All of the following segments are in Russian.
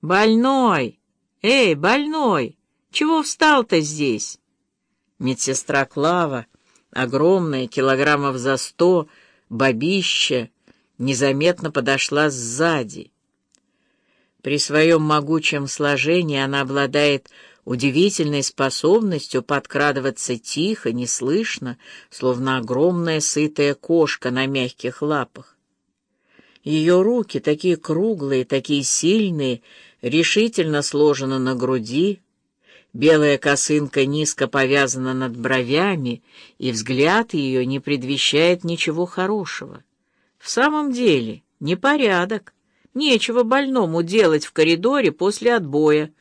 «Больной! Эй, больной! Чего встал-то здесь?» Медсестра Клава, огромная, килограммов за сто, бабища, незаметно подошла сзади. При своем могучем сложении она обладает удивительной способностью подкрадываться тихо, неслышно, словно огромная сытая кошка на мягких лапах. Ее руки, такие круглые, такие сильные, решительно сложены на груди, белая косынка низко повязана над бровями, и взгляд ее не предвещает ничего хорошего. В самом деле, непорядок. Нечего больному делать в коридоре после отбоя.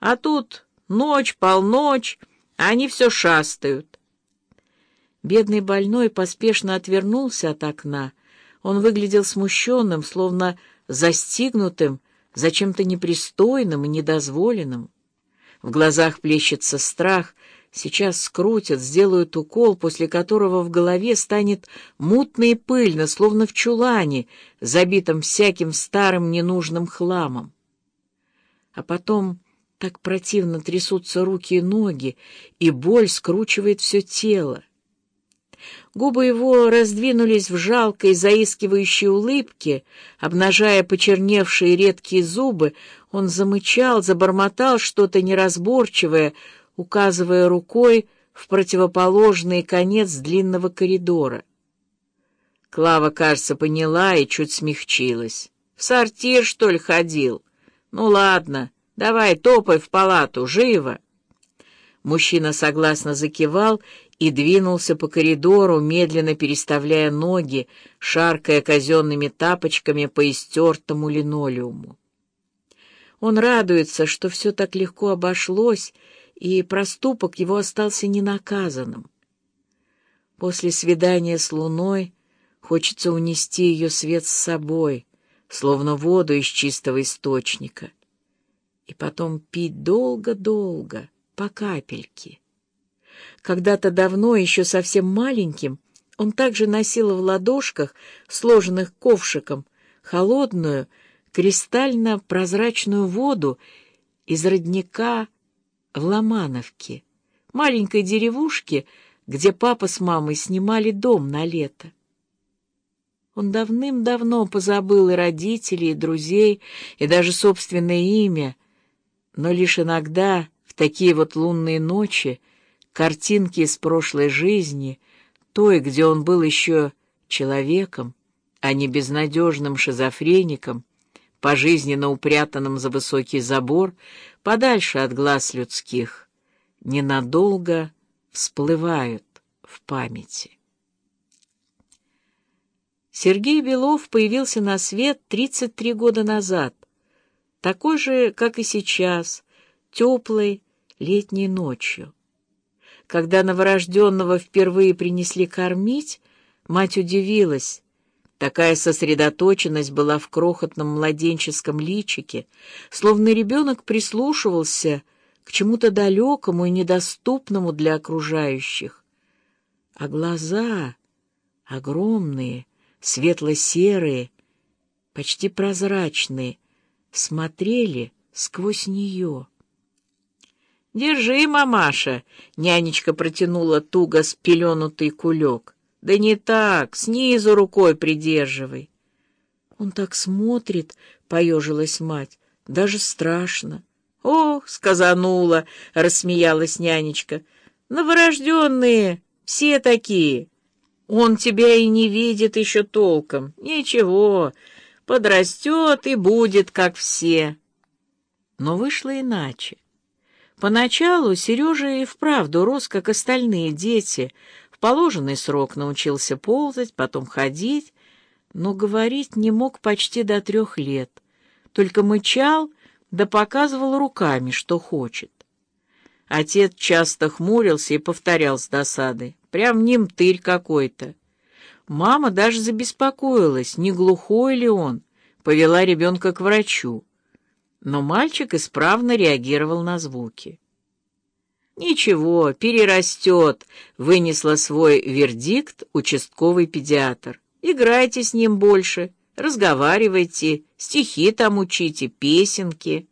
А тут ночь, полночь, они все шастают. Бедный больной поспешно отвернулся от окна. Он выглядел смущенным, словно застигнутым за чем-то непристойным и недозволенным. В глазах плещется страх — Сейчас скрутят, сделают укол, после которого в голове станет мутно и пыльно, словно в чулане, забитом всяким старым ненужным хламом. А потом так противно трясутся руки и ноги, и боль скручивает все тело. Губы его раздвинулись в жалкой, заискивающей улыбке, обнажая почерневшие редкие зубы, он замычал, забормотал что-то неразборчивое, указывая рукой в противоположный конец длинного коридора. Клава, кажется, поняла и чуть смягчилась. «В сортир, что ли, ходил? Ну ладно, давай топай в палату, живо!» Мужчина согласно закивал и двинулся по коридору, медленно переставляя ноги, шаркая казенными тапочками по истертому линолеуму. Он радуется, что все так легко обошлось, и проступок его остался ненаказанным. После свидания с луной хочется унести ее свет с собой, словно воду из чистого источника, и потом пить долго-долго, по капельке. Когда-то давно, еще совсем маленьким, он также носил в ладошках, сложенных ковшиком, холодную, кристально-прозрачную воду из родника в Ломановке, маленькой деревушке, где папа с мамой снимали дом на лето. Он давным-давно позабыл и родителей, и друзей, и даже собственное имя, но лишь иногда, в такие вот лунные ночи, картинки из прошлой жизни, той, где он был еще человеком, а не безнадежным шизофреником, пожизненно упрятанным за высокий забор, подальше от глаз людских, ненадолго всплывают в памяти. Сергей Белов появился на свет 33 года назад, такой же, как и сейчас, теплой летней ночью. Когда новорожденного впервые принесли кормить, мать удивилась, Такая сосредоточенность была в крохотном младенческом личике, словно ребенок прислушивался к чему-то далекому и недоступному для окружающих. А глаза огромные, светло-серые, почти прозрачные, смотрели сквозь нее. «Держи, мамаша!» — нянечка протянула туго спеленутый кулек. Да не так, снизу рукой придерживай. Он так смотрит, поежилась мать, даже страшно. Ох, сказанула, рассмеялась нянечка. Новорожденные, все такие. Он тебя и не видит еще толком. Ничего, подрастет и будет, как все. Но вышло иначе. Поначалу Сережа и вправду рос, как остальные дети, в положенный срок научился ползать, потом ходить, но говорить не мог почти до трех лет. Только мычал да показывал руками, что хочет. Отец часто хмурился и повторял с досадой. Прям немтырь какой-то. Мама даже забеспокоилась, не глухой ли он, повела ребенка к врачу. Но мальчик исправно реагировал на звуки. «Ничего, перерастет», — вынесла свой вердикт участковый педиатр. «Играйте с ним больше, разговаривайте, стихи там учите, песенки.